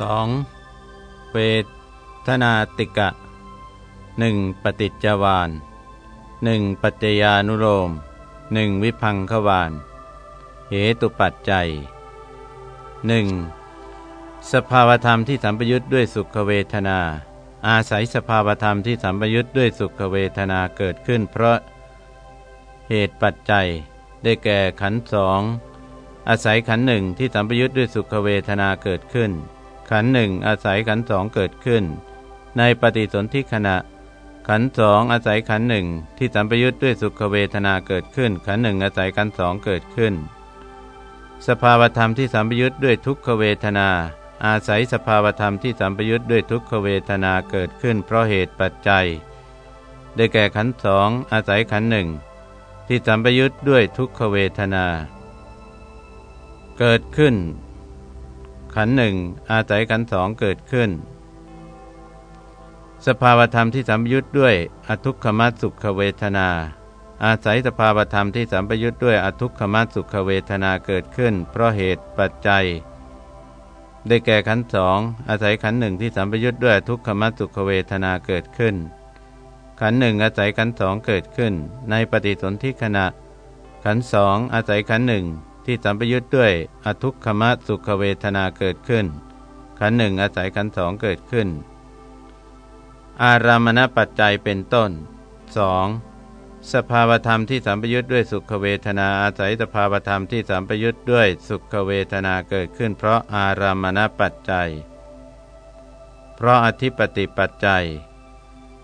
2. เวทนาติกะ 1. ปฏิจจวาน 1. ปัจจญานุโลม 1. วิพังขวานเหตุปัจจัย 1. สภาวธรรมที่สัมปยุทธ์ด้วยสุขเวทนา อาศัยสภาวธรรมที่สัมปยุทธ์ด้วยสุขเวทนาเกิดขึ้น เพราะเหตุปัจจัย ได้แก่ขันสองอาศัยขันหนึ่งที่สัมปยุทธ์ด้วยสุขเวทนาเกิดขึ้น ขันหนึ่งอาศัยขันสองเกิดขึ้น ในปฏิสนธิขณะ ขันสองอาศัยขันหนึ่งที่สัมปยุทธ์ด้วยสุขเวทนาเกิดขึ้น ขันหนึ่งอาศัยขันสองเกิดขึ้น สภาวธรรมที่สัมปยุทธ์ด้วยทุกขเวทนา อาศัยสภาวธรรมที่สัมปยุทธ์ด้วยทุกขเวทนาเกิดขึ้น เพราะเหตุปัจจัย ได้แก่ขันสองอาศัยขันหนึ่งที่สัมปยุทธ์ด้วยทุกขเวทนา เกิดขึ้น ขันหนึ่งอาศัยขันสองเกิดขึ้น สภาวธรรมที่สัมปยุทธ์ด้วยอทุกขมัสุขเวทนา อาศัยสภาวธรรมที่สัมปยุทธ์ด้วยอทุกขมัสุขเวทนาเกิดขึ้น เพราะเหตุปัจจัย ได้แก่ขันสองอาศัยขันหนึ่งที่สัมปยุทธ์ด้วยทุกขมัสุขเวทนาเกิดขึ้น ขันหนึ่งอาศัยขันสองเกิดขึ้น ในปฏิสนธิขณะ ขันสองอาศัยขันหนึ่ง ที่สัมปยุทธ์ด้วยอทุกขมะสุขเวทนาเกิดขึ้น ขันหนึ่งอาศัยขันสองเกิดขึ้น อารามณปัจจัยเป็นต้น 2. สภาวธรรมที่สัมปยุทธ์ด้วยสุขเวทนาอาศัยสภาวธรรมที่สัมปยุทธ์ด้วยสุขเวทนาเกิดขึ้น เพราะอารามณปัจจัย เพราะอธิปติปัจจัย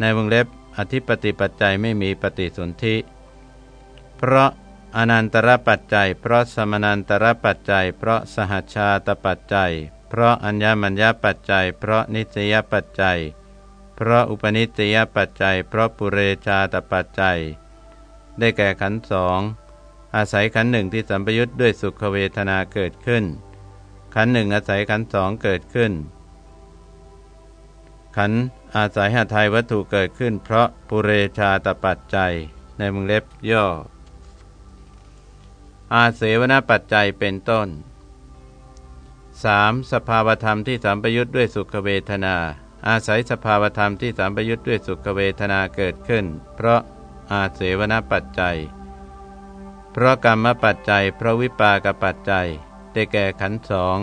ในวงเล็บอธิปติปัจจัยไม่มีปฏิสนธิ เพราะ อนันตรปัจจัย เพราะสมนันตรปัจจัย เพราะสหชาตปัจจัย เพราะอัญญมัญญปัจจัย เพราะนิสยปัจจัย เพราะอุปนิสยปัจจัย เพราะปุเรชาตปัจจัย ได้แก่ขันสองอาศัยขันหนึ่งที่สัมปยุทธ์ด้วยสุขเวทนาเกิดขึ้น ขันหนึ่งอาศัยขันสองเกิดขึ้น ขันอาศัยหาไทยวัตถุเกิดขึ้น เพราะปุเรชาตปัจจัย ในมึงเล็บย่อ อาเสวนปัจจัยเป็นต้น 3. สภาวธรรมที่สัมปยุทธ์ด้วยสุขเวทนา อาศัยสภาวธรรมที่สัมปยุทธ์ด้วยสุขเวทนาเกิดขึ้น เพราะอาเสวนปัจจัย เพราะกรรมปัจจัย เพราะวิปากปัจจัยได้แก่ขันสอง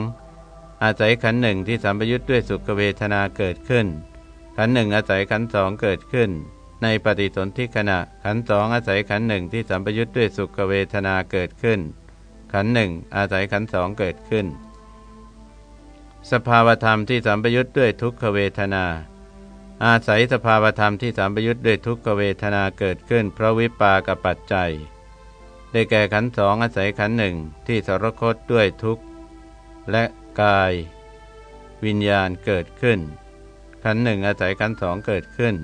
อาศัยขันหนึ่งที่สัมปยุทธ์ด้วยสุขเวทนาเกิดขึ้น ขันหนึ่งอาศัยขันสองเกิดขึ้น ในปฏิสนธิขณะขันสองอาศัยขันหนึ่งที่สัมปยุทธ์ด้วยสุขเวทนาเกิดขึ้น ขันหนึ่งอาศัยขันสองเกิดขึ้น สภาวธรรมที่สัมปยุทธ์ด้วยทุกขเวทนา อาศัยสภาวธรรมที่สัมปยุทธ์ด้วยทุกขเวทนาเกิดขึ้น เพราะวิปากปัจจัย ได้แก่ขันสองอาศัยขันหนึ่งที่สรคตด้วยทุกข์และกาย วิญญาณเกิดขึ้น ขันหนึ่งอาศัยขันสองเกิดขึ้น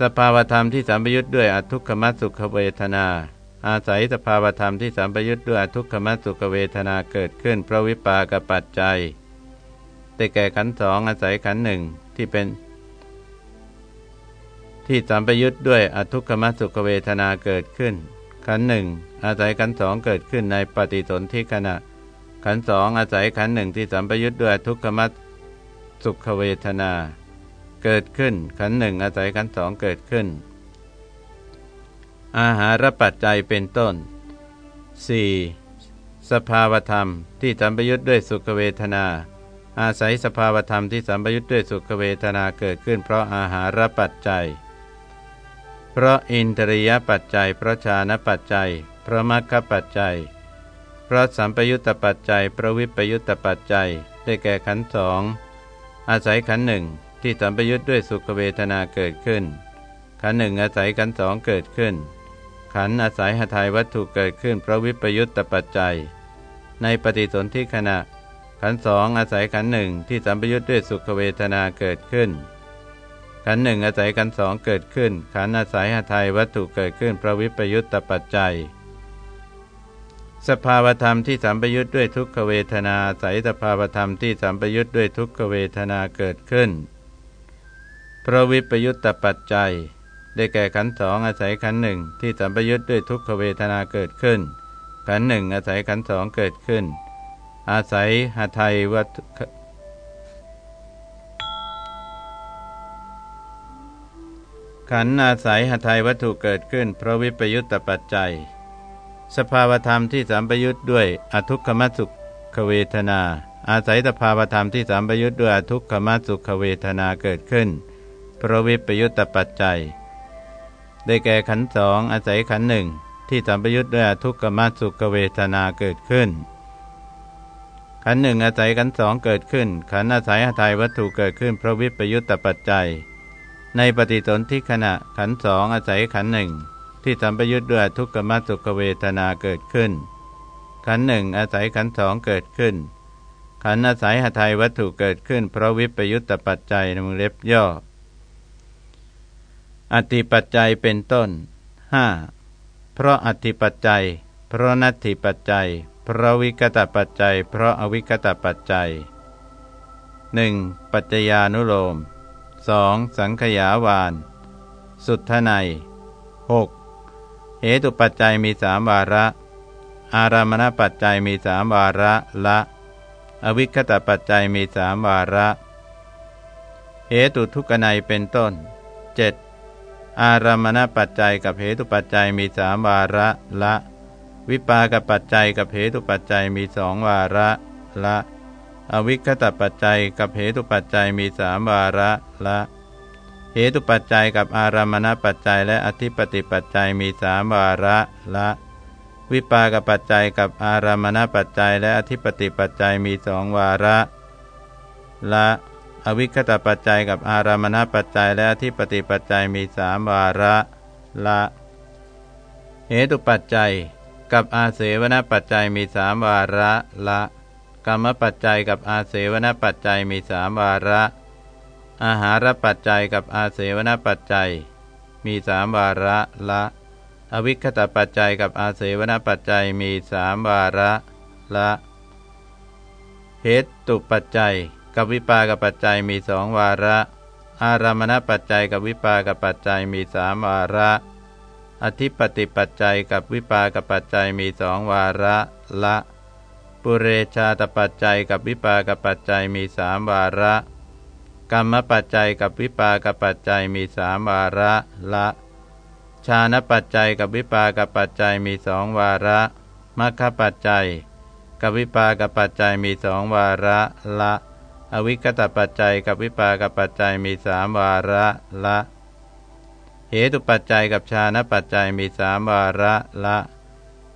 สภาวธรรมที่สัมปยุทธ์ด้วยอทุกขมัสุขเวทนา อาศัยสภาวธรรมที่สัมปยุทธ์ด้วยอทุกขมัสุขเวทนาเกิดขึ้นเพราะวิปากปัจจัยแต่แก่ขันสองอาศัยขันหนึ่งที่เป็น ที่สัมปยุทธ์ด้วยอทุกขมัสุขเวทนาเกิดขึ้น ขันหนึ่งอาศัยขันสองเกิดขึ้นในปฏิสนธิขณะ ขันสองอาศัยขันหนึ่งที่สัมปยุทธ์ด้วยทุกขมัสุขเวทนา เกิดขึ้น ขันหนึ่งอาศัยขันสองเกิดขึ้น อาหารปัจจัยเป็นต้น 4. สภาวธรรมที่สัมปยุทธ์ด้วยสุขเวทนา อาศัยสภาวธรรมที่สัมปยุทธ์ด้วยสุขเวทนาเกิดขึ้น เพราะอาหารปัจจัย เพราะอินทรียปัจจัย เพราะชานปัจจัย เพราะมรรคปัจจัย เพราะสัมปยุตตปัจจัย เพราะวิปยุตตปัจจัย ได้แก่ขันสองอาศัยขันหนึ่ง ที่สัมปยุทธ์ด้วยสุขเวทนาเกิดขึ้น ขันหนึ่งอาศัยขันสองเกิดขึ้น ขันอาศัยหทัยวัตถุเกิดขึ้นเพราะวิปยุตตปัจจัย ในปฏิสนธิขณะ ขันสองอาศัยขันหนึ่งที่สัมปยุทธ์ด้วยสุขเวทนาเกิดขึ้น ขันหนึ่งอาศัยขันสองเกิดขึ้น ขันอาศัยหทัยวัตถุเกิดขึ้นเพราะวิปยุตตปัจจัยสภาวธรรมที่สัมปยุทธ์ด้วยทุกขเวทนาใสสภาวธรรมที่สัมปยุทธ์ด้วยทุกขเวทนาเกิดขึ้น พระวิปยุตตปัจจัย ได้แก่ขันสองอาศัยขันหนึ่งที่สัมปยุตด้วยทุกขเวทนาเกิดขึ้น ขันหนึ่งอาศัยขันสองเกิดขึ้น อาศัยหาไทยวัตขันอาศัยหาไทยวัตถุเกิดขึ้นพระวิปยุตตปัจจัย สภาวธรรมที่สัมปยุตด้วยอทุกขมสุขเวทนา อาศัยสภาวธรรมที่สัมปยุตด้วยอทุกขมสุขเวทนาเกิดขึ้น พระวิปยุตตปัจจัย ได้แก่ขันสองอาศัยขันหนึ่งที่สัมปยุตด้วยทุกขมสุขเวทนาเกิดขึ้น ขันหนึ่งอาศัยขันสองเกิดขึ้น ขันอาศัยหทัยวัตถุเกิดขึ้นพระวิปยุตตปัจจัย ในปฏิสนธิขณะขันสองอาศัยขันหนึ่งที่สัมปยุทธ์ด้วยทุกขมัสุขเวทนาเกิดขึ้น ขันหนึ่งอาศัยขันสองเกิดขึ้น ขันอาศัยหทัยวัตถุเกิดขึ้นเพราะวิปยุตตปัจจัยในมือเล็บย่อ อติปัจจัยเป็นต้น 5. เพราะอติปัจจัย เพราะนัตถิปัจจัย เพราะวิกตปัจจัย เพราะอวิกตปัจจัย 1. ปัจจญานุโลม 2. สังขยาวาน สุทไนย 6. เหตุปัจจัยมีสามวาระ อารามณปัจจัยมีสามวาระละ อวิคตปัจจัยมีสามวาระเหตุทุกนัยเป็นต้น 7. อารามณปัจจัยกับเหตุปัจจัยมีสามวาระละ วิปากปัจจัยกับเหตุปัจจัยมีสองวาระละ อวิคตปัจจัยกับเหตุปัจจัยมีสามวาระละ เหตุปัจจัยกับอารามณปัจจัยและอธิปติปัจจัยมีสามวาระละ วิปากปัจจัยกับอารามณปัจจัยและอธิปติปัจจัยมีสองวาระละ อวิคตปัจจัยกับอารามณปัจจัยและอธิปติปัจจัยมีสามวาระละเหตุปัจจัย กับอาเสวนปัจจัยมีสามวาระละกรรมปัจจัยกับอาเสวนปัจจัยมีสามวาระ อาหารปัจจัยกับอาเสวนปัจจัย มีสามวาระละ อวิคตปัจจัยกับอาเสวนปัจจัยมีสามวาระละเหตุปัจจัย กับวิปากปัจจัยมีสองวาระ อารามณปัจจัยกับวิปากปัจจัยมีสามวาระ อธิปติปัจจัยกับวิปากปัจจัยมีสองวาระละ ปุเรชาตปัจจัยกับวิปากปัจจัยมีสามวาระ กรรมปัจจัยกับวิปากปัจจัยมีสามวาระละชาณปัจจัยกับวิปากปัจจัยมีสองวาระมัคคปัจจัยกับวิปากปัจจัยมีสองวาระละ อวิคตปัจจัยกับวิปากปัจจัยมีสามวาระละเหตุปัจจัยกับชาณปัจจัยมีสามวาระละ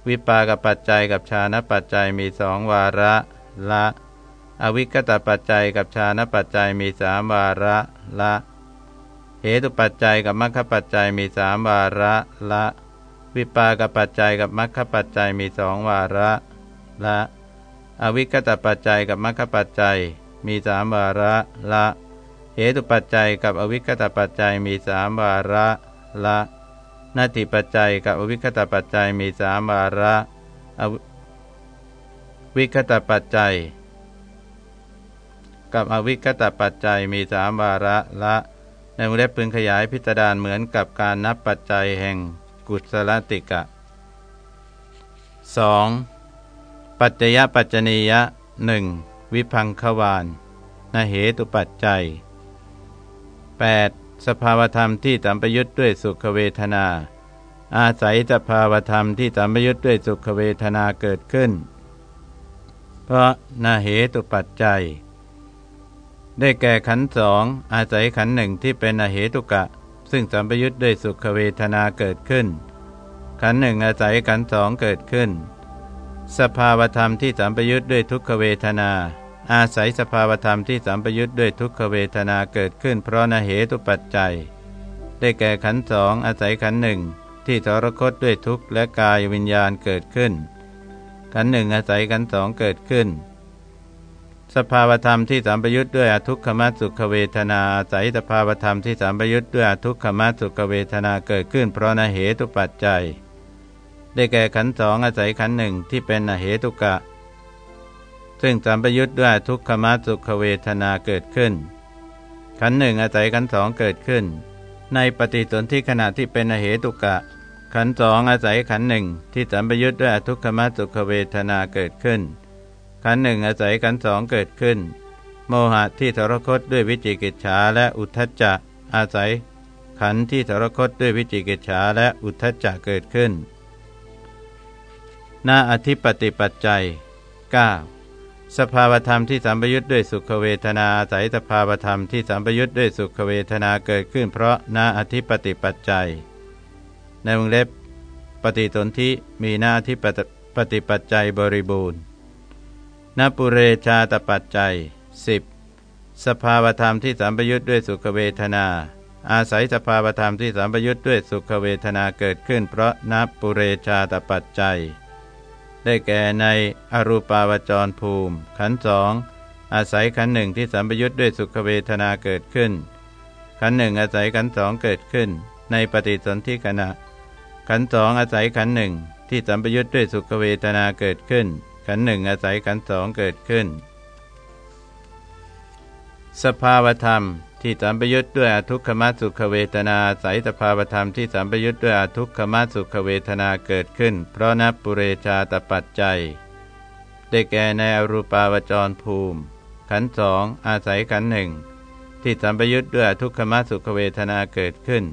วิปากปัจจัยกับชานะปัจจัยมีสองวาระละ อวิกตปัจจัยกับชานะปัจจัยมีสามวาระละเหตุปัจจัยกับมรรคปัจจัยมีสามวาระละ วิปากปัจจัยกับมรรคปัจจัยมีสองวาระละ อวิกตปัจจัยกับมรรคปัจจัย มีสามวาระละ เหตุปัจจัยกับอวิกตปัจจัยมีสามวาระละนาติปัจจัยกับอวิคตปัจจัยมีสามวาระอวิคตปัจจัย กับอวิคตปัจจัยมีสามวาระละในมุเล็บพึงขยายพิจารณาเหมือนกับการนับปัจจัยแห่งกุศลติกะ 2. ปัจจยปัจจนียะหนึ่ง วิพังควานนาเหตุปัจจัย 8. สภาวธรรมที่สัมปยุทธ์ด้วยสุขเวทนา อาศัยสภาวธรรมที่สัมปยุทธ์ด้วยสุขเวทนาเกิดขึ้น เพราะนาเหตุปัจจัย ได้แก่ขันสองอาศัยขันหนึ่งที่เป็นอเหตุกะ ซึ่งสัมปยุทธ์ด้วยสุขเวทนาเกิดขึ้น ขันหนึ่งอาศัยขันสองเกิดขึ้น สภาวธรรมที่สัมปยุทธ์ด้วยทุกขเวทนา อาศัยสภาวธรรมที่สัมปยุทธ์ด้วยทุกขเวทนาเกิดขึ้นเพราะนเหตุปัจจัย ได้แก่ขันสองอาศัยขันหนึ่งที่ทรคตด้วยทุกข์และกายวิญญาณเกิดขึ้น ขันหนึ่งอาศัยขันสองเกิดขึ้น สภาวธรรมที่สัมปยุทธ์ด้วยอทุกขมัสุขเวทนาอาศัยสภาวธรรมที่สัมปยุทธ์ด้วยอทุกขมัสุขเวทนาเกิดขึ้น เพราะนเหตุปัจจัย ได้แก่ขันสองอาศัยขันหนึ่งที่เป็นนเหตุกะ ซึ่งสัมปยุทธ์ด้วยทุกขมัสุขเวทนาเกิดขึ้น ขันหนึ่งอาศัยขันสองเกิดขึ้น ในปฏิสนธิขณะที่เป็นอเหตุกะ ขันสองอาศัยขันหนึ่งที่สัมปยุทธ์ด้วยทุกขมัสุขเวทนาเกิดขึ้น ขันหนึ่งอาศัยขันสองเกิดขึ้น โมหะที่ทรคตด้วยวิจิกิจฉาและอุทธัจจะอาศัย ขันที่ทรคตด้วยวิจิกิจฉาและอุทธจักเกิดขึ้นหน้าอธิปติปัจจัย 9. สภาวธรรมที่สัมปยุทธ์ด้วยสุขเวทนาอาศัยสภาวธรรมที่สัมปยุทธ์ด้วยสุขเวทนาเกิดขึ้นเพราะนาอธิปติปัจจัย ในวงเล็บ ปฏิสนธิมีนาที่ปฏิปัจจัยบริบูรณ์นปุเรชาตปัจจัย 10. สภาวธรรมที่สัมปยุทธ์ด้วยสุขเวทนา อาศัยสภาวธรรมที่สัมปยุทธ์ด้วยสุขเวทนาเกิดขึ้น เพราะนปุเรชาตปัจจัย ได้แก่ในอรูปาวจรภูมิ ขันสองอาศัยขันหนึ่งที่สัมปยุทธ์ด้วยสุขเวทนาเกิดขึ้น ขันหนึ่งอาศัยขันสองเกิดขึ้น ในปฏิสนธิขณะ ขันสองอาศัยขันหนึ่งที่สัมปยุทธ์ด้วยสุขเวทนาเกิดขึ้น ขันหนึ่งอาศัยขันสองเกิดขึ้น สภาวธรรม ที่สัมปยุทธ์ด้วยอทุกขมสุขเวทนาอาศัยสภาวธรรมที่สัมปยุทธ์ด้วยอทุกขมสุขเวทนาเกิดขึ้น เพราะนับปุเรชาตปัจจัยได้แก่ในอรูปาวจรภูมิ ขันสองอาศัยขันหนึ่งที่สัมปยุทธ์ด้วยทุกขมสุขเวทนาเกิดขึ้น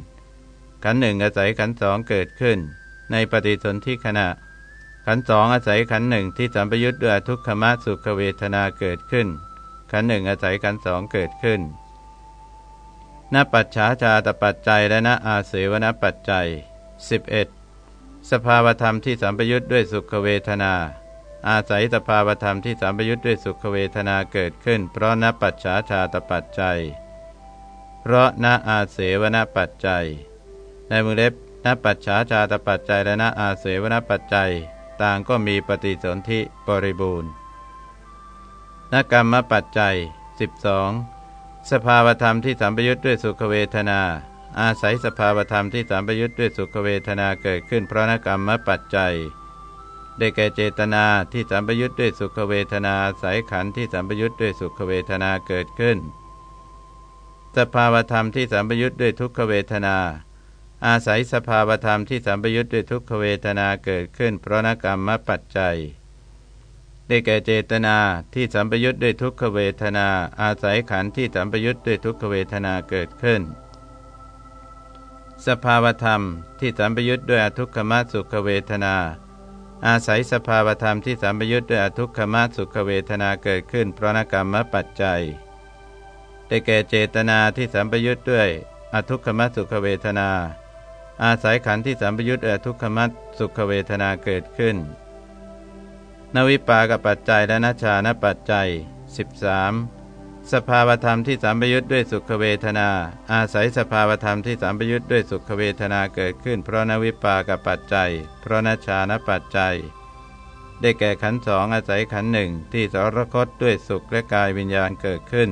ขันหนึ่งอาศัยขันสองเกิดขึ้น ในปฏิสนธิขณะ ขันสองอาศัยขันหนึ่งที่สัมปยุทธ์ด้วยทุกขมสุขเวทนาเกิดขึ้น ขันหนึ่งอาศัยขันสองเกิดขึ้น นปัจฉาชาตปัจจัยและนอาเสวนปัจจัย 11. สภาวธรรมที่สัมปยุทธ์ด้วยสุขเวทนา อาศัยสภาวธรรมที่สัมปยุทธ์ด้วยสุขเวทนาเกิดขึ้น เพราะนปัจฉาชาตปัจจัย เพราะนอาเสวนปัจจัย ในมือเล็บนปัจฉาชาตปัจจัยและนอาเสวนปัจจัย ต่างก็มีปฏิสนธิบริบูรณ์นกรรมปัจจัย 12 สภาวธรรมที่สัมปยุทธ์ด้วยสุขเวทนา อาศัยสภาวธรรมที่สัมปยุทธ์ด้วยสุขเวทนาเกิดขึ้นเพราะนกรรมปัจจัย ได้แก่เจตนาที่สัมปยุทธ์ด้วยสุขเวทนาอาศัยขันธ์ที่สัมปยุทธ์ด้วยสุขเวทนาเกิดขึ้น สภาวธรรมที่สัมปยุทธ์ด้วยทุกขเวทนา อาศัยสภาวธรรมที่สัมปยุทธ์ด้วยทุกขเวทนาเกิดขึ้น เพราะนกรรมปัจจัย ได้แก่เจตนาที่สัมปยุทธ์ด้วยทุกขเวทนา อาศัยขันธ์ที่สัมปยุทธ์ด้วยทุกขเวทนาเกิดขึ้น สภาวธรรมที่สัมปยุทธ์ด้วยอทุกขมสุขเวทนา อาศัยสภาวธรรมที่สัมปยุทธ์ด้วยอทุกขมสุขเวทนาเกิดขึ้น เพราะนกรรมปัจจัย ได้แก่เจตนาที่สัมปยุทธ์ด้วยอทุกขมสุขเวทนา อาศัยขันธ์ที่สัมปยุทธ์ทุกขมัตสุขเวทนาเกิดขึ้น นวิปากปัจจัยและนัชานปัจจัย 13. สภาวธรรมที่สัมปยุทธ์ด้วยสุขเวทนา อาศัยสภาวธรรมที่สัมปยุทธ์ด้วยสุขเวทนาเกิดขึ้น เพราะนวิปากปัจจัย เพราะนัชานปัจจัย ได้แก่ขันสองอาศัยขันหนึ่งที่สรคตด้วยสุขและกายวิญญาณเกิดขึ้น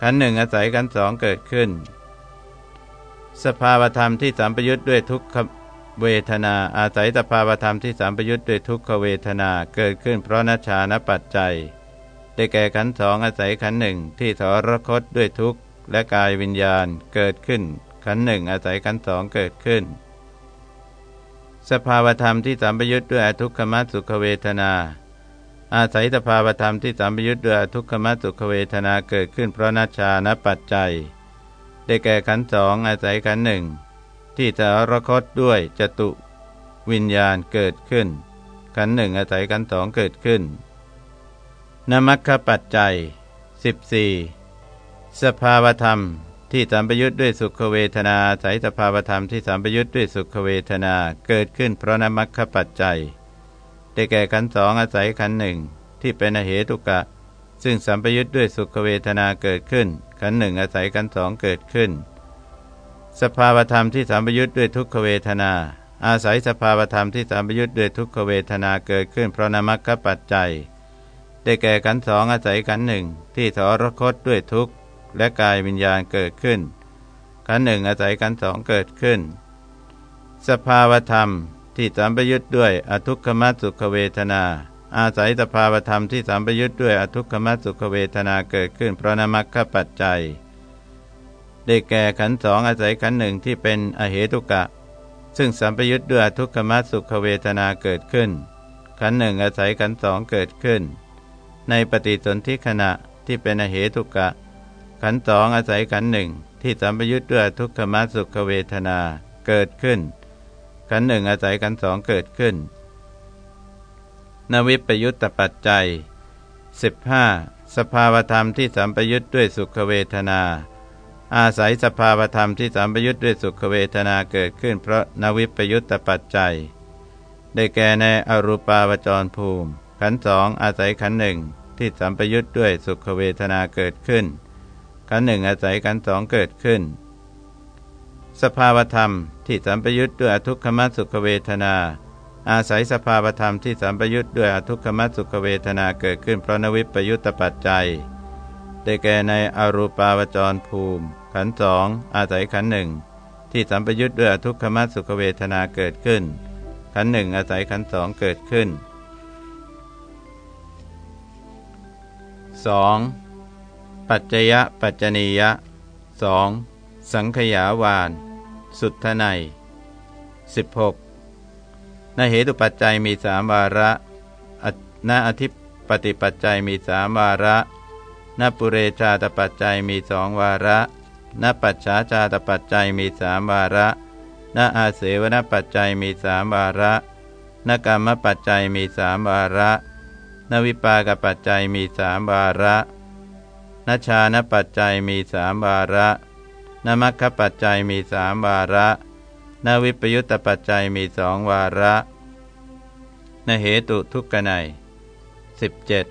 ขันหนึ่งอาศัยขันสองเกิดขึ้น สภาวธรรมที่สัมปยุทธ์ด้วยทุกข เวทนาอาศัยสภาวธรรมที่สัมปยุทธ์ด้วยทุกขเวทนาเกิดขึ้นเพราะนัชชานปัจจัย ได้แก่ขันสองอาศัยขันหนึ่งที่ทรคตด้วยทุกข์และกายวิญญาณเกิดขึ้น ขันหนึ่งอาศัยขันสองเกิดขึ้น สภาวธรรมที่สัมปยุทธ์ด้วยทุกขมัสุขเวทนา อาศัยสภาวธรรมที่สัมปยุทธ์ด้วยทุกขมัสุขเวทนาเกิดขึ้นเพราะนัชชานปัจจัย ได้แก่ขันสองอาศัยขันหนึ่ง ที่จะรคตด้วยจตุวิญญาณเกิดขึ้น ขันหนึ่งอาศัยขันสองเกิดขึ้นนมัคคปัจจัย 14 สภาวธรรมที่สัมปยุทธ์ด้วยสุขเวทนาอาศัยสภาวธรรมที่สัมปยุทธ์ด้วยสุขเวทนาเกิดขึ้นเพราะนมัคคปัจจัย ได้แก่ขันสองอาศัยขันหนึ่งที่เป็นอเหตุกะ ซึ่งสัมปยุทธ์ด้วยสุขเวทนาเกิดขึ้น ขันหนึ่งอาศัยขันสองเกิดขึ้น สภาวธรรมที่สัมปยุทธ์ด้วยทุกขเวทนา อาศัยสภาวธรรมที่สัมปยุทธ์ด้วยทุกขเวทนาเกิดขึ้นเพราะนามัคคปัจจัย ได้แก่ขันสองอาศัยขันหนึ่งที่ทรคตด้วยทุกข์และกายวิญญาณเกิดขึ้นขันหนึ่งอาศัยขันสองเกิดขึ้น สภาวธรรมที่สัมปยุทธ์ด้วยอทุกขมสุขเวทนา อาศัยสภาวธรรมที่สัมปยุทธ์ด้วยอทุกขมสุขเวทนาเกิดขึ้นเพราะนามัคคปัจจัย ได้แก่ขันสองอาศัยขันหนึ่งที่เป็นอเหตุกะ ซึ่งสัมปยุทธ์ด้วยทุกขมสุขเวทนาเกิดขึ้น ขันหนึ่งอาศัยขันสองเกิดขึ้น ในปฏิสนธิขณะที่เป็นอเหตุกะ ขันสองอาศัยขันหนึ่งที่ที่สัมปยุทธ์ด้วยทุกขมัสุขเวทนาเกิดขึ้น ขันหนึ่งอาศัยขันสองเกิดขึ้น นวิปยุตตปัจจัย 15. สภาวธรรมที่สัมปยุทธ์ด้วยสุขเวทนา อาศัยสภาวธรรมที่สัมปยุทธ์ด้วยสุขเวทนาเกิดขึ้นเพราะนวิปยุตตปัจจัย ได้แก่ในอรูปาวจรภูมิ ขันสองอาศัยขันหนึ่งที่สัมปยุทธ์ด้วยสุขเวทนาเกิดขึ้น ขันหนึ่งอาศัยขันสองเกิดขึ้น สภาวธรรมที่สัมปยุทธ์ด้วยอทุกขมสุขเวทนา อาศัยสภาวธรรมที่สัมปยุทธ์ด้วยอทุกขมสุขเวทนาเกิดขึ้นเพราะนวิปยุตตปัจจัย ได้แก่ในอรูปาวจรภูมิ ขันสองอาศัยขันหนึ่งที่สัมปยุทธ์ด้วยทุกขมัสุขเวทนาเกิดขึ้น ขันหนึ่งอาศัยขันสองเกิดขึ้น 2. ปัจจยะปัจจนียะ 2. สังขยาวาน สุทธไนย16นเหตุปัจจัยมีสามวาระนอธิปติปัจจัยมีสามวาระ นปุเรชาตปัจจัยมีสองวาระนปัจฉาชาตปัจจัยมีสามวาระนอาเสวนปัจจัยมีสามวาระนกรรมปัจจัยมีสามวาระ นวิปากปัจจัยมีสามวาระนชานปัจจัยมีสามวาระนมัคคปัจจัยมีสามวาระ นวิปยุตตปัจจัยมีสองวาระ นเหตุทุกขไนสิบเจ็ด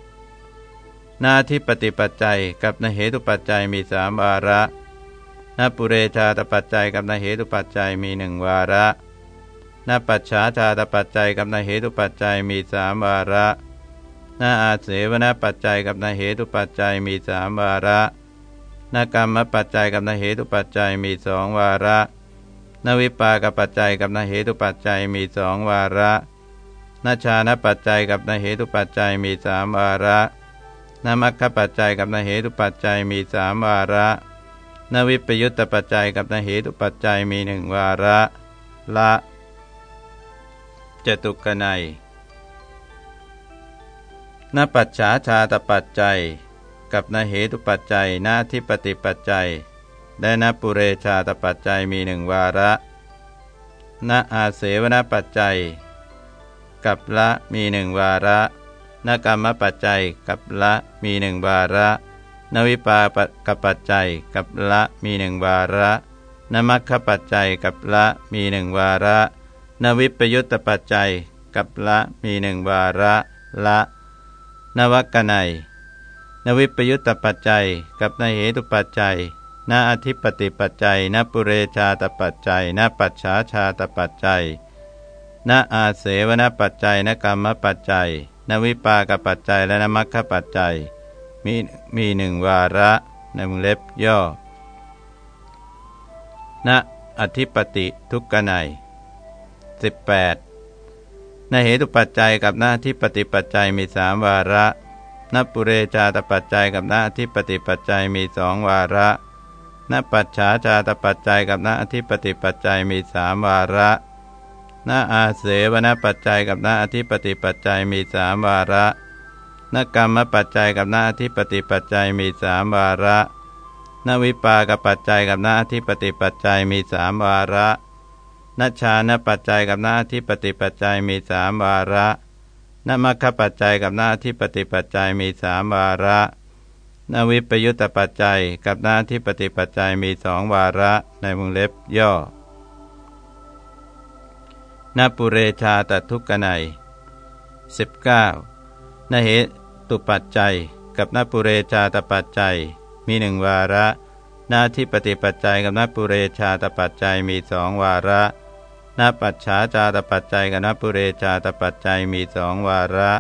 17นาทิปฏิปัจจัยกับนเหตุปัจจัยมีสามวาระนปุเรชาตปัจจัยกับนเหตุปัจจัยมีหนึ่งวาระนปัจฉาชาตปัจจัยกับนเหตุปัจจัยมีสามวาระนาอาเสวนปัจจัยกับนเหตุปัจจัยมีสามวาระนากรรมปัจจัยกับนเหตุปัจจัยมีสองวาระนวิปากปัจจัยกับนเหตุปัจจัยมีสองวาระนาชานปัจจัยกับนเหตุปัจจัยมีสามวาระ นามัคคปัจจัยกับนาเหตุปัจจัยมีสามวาระ นวิปยุตตปัจจัยกับนาเหตุปัจจัยมีหนึ่งวาระ ละจตุกนัยนปัจฉาชาตปัจจัย กับนเหตุปัจจัยนาทิปติปัจจัย และนปุเรชาตปัจจัยมีหนึ่งวาระนอาเสวนปัจจัย กับละมีหนึ่งวาระ นกรรมปัจจัยกับละมีหนึ่งวาระ นวิปาปกับปัจจัยกับละมีหนึ่งวาระ นมัคคปัจจัยกับละมีหนึ่งวาระ นวิปยุตตปัจจัยกับละมีหนึ่งวาระละ นวักนัยนวิปยุตตปัจจัยกับนเหตุปัจจัยนอธิปติปัจจัยนปุเรชาตปัจจัยนปัจฉาชาตปัจจัยนอาเสวนปัจจัยนกรรมปัจจัย นวิปากปัจจัยและนมัคคปัจจัย มีมีหนึ่งวาระในมุเล็บย่อณอธิปติทุกกนัย18ในเหตุปัจจัยกับหน้าที่ปฏิปัจจัยมีสามวาระนปุเรชาตปัจจัยกับหน้าที่ปฏิปัจจัยมีสองวาระนปัจฉาชาตปัจจัยกับหน้าที่ปฏิปัจจัยมีสามวาระ นอาเสวนปัจจัยกับหน้าที่ปฏิปัจจัยมีสามวาระนกรรมปัจจัยกับหน้าที่ปฏิปัจจัยมีสามวาระนวิปากับปัจจัยกับหน้าที่ปฏิปัจจัยมีสามวาระนัชานปัจจัยกับหน้าที่ปฏิปัจจัยมีสามวาระนมัคคปัจจัยกับหน้าที่ปฏิปัจจัยมีสามวาระนวิปยุตตปัจจัย กับหน้าที่ปฏิปัจจัยมีสองวาระในวงเล็บย่อ นปุเรชาตทุกขไน19 นเหตุปัจจัย กับนปุเรชาตปัจจัย มีหนึ่งวาระหน้าที่ปฏิปัจจัยกับนปุเรชาตปัจจัยมีสองวาระนาปัจฉาจาตปัจจัยกับนปุเรชาตปัจจัยมีสองวาระ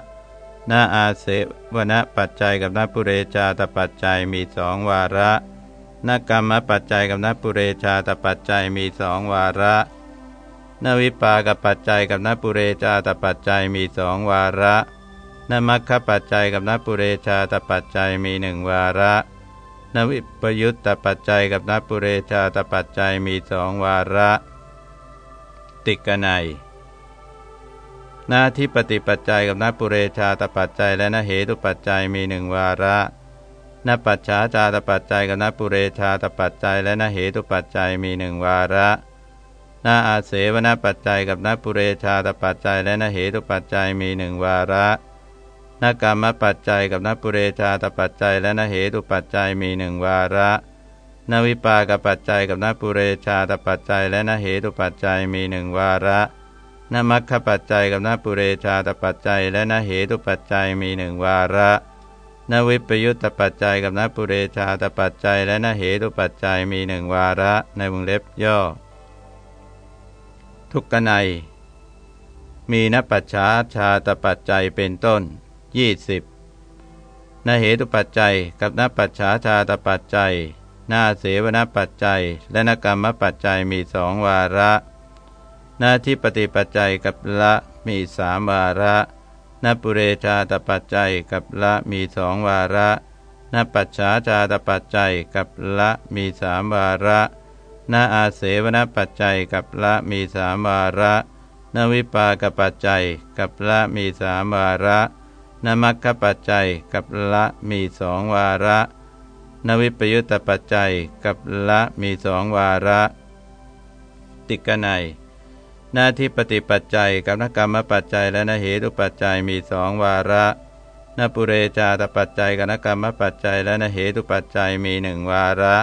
นาอาเสวนปัจจัยกับนปุเรชาตปัจจัยมีสองวาระนกรรมปัจจัยกับนปุเรชาตปัจจัยมีสองวาระ นวิปากับปัจจัยกับนปุเรชาตปัจจัยมีสองวาระนมัคคปัจจัยกับนปุเรชาตปัจจัยมีหนึ่งวาระ นวิปยุตตปัจจัยกับนปุเรชาตปัจจัยมีสองวาระ ติกนัยหน้าที่ปฏิปัจจัยกับนปุเรชาตปัจจัยและนเหตุปัจจัยมีหนึ่งวาระนปัจฉาชาตปัจจัยกับนปุเรชาตปัจจัยและนเหตุปัจจัยมีหนึ่งวาระ นาอาเสวนปัจจัยกับนปุเรชาตปัจจัยและนเหตุปัจจัยมีหนึ่งวาระนกรรมปัจจัยกับนปุเรชาตปัจจัยและนเหตุปัจจัยมีหนึ่งวาระ นวิปากปัจจัยกับนปุเรชาตปัจจัยและนเหตุปัจจัยมีหนึ่งวาระนมัคคปัจจัยกับนปุเรชาตปัจจัยและนเหตุปัจจัยมีหนึ่งวาระนวิปยุตตปัจจัยกับนปุเรชาตปัจจัยและนเหตุปัจจัยมีหนึ่งวาระในวงเล็บย่อ ทุกขไนมีนปัจฉาชาตปัจจัยเป็นต้น 20นเหตุปัจจัยกับนปัจฉาชาตปัจจัยนาเสวนปัจจัย และนกรรมปัจจัยมีสองวาระ หน้าที่ปฏิปัจจัยกับละมีสามวาระนปุเรชาตปัจจัยกับละมีสองวาระนปัจฉาชาตปัจจัยกับละมีสามวาระ นาอาเสวนปัจจัยกับละมีสามวาระนวิปากปัจจัยกับละมีสามวาระนมัคคปัจจัยกับละมีสองวาระ นวิปยุตตปัจจัยกับละมีสองวาระ ติกนัยหน้าที่ปฏิปัจจัยกับนกรรมปัจจัยและนเหตุปัจจัยมีสองวาระนปุเรจาตปัจจัยกับนกรรมปัจจัยและนเหตุปัจจัยมีหนึ่งวาระ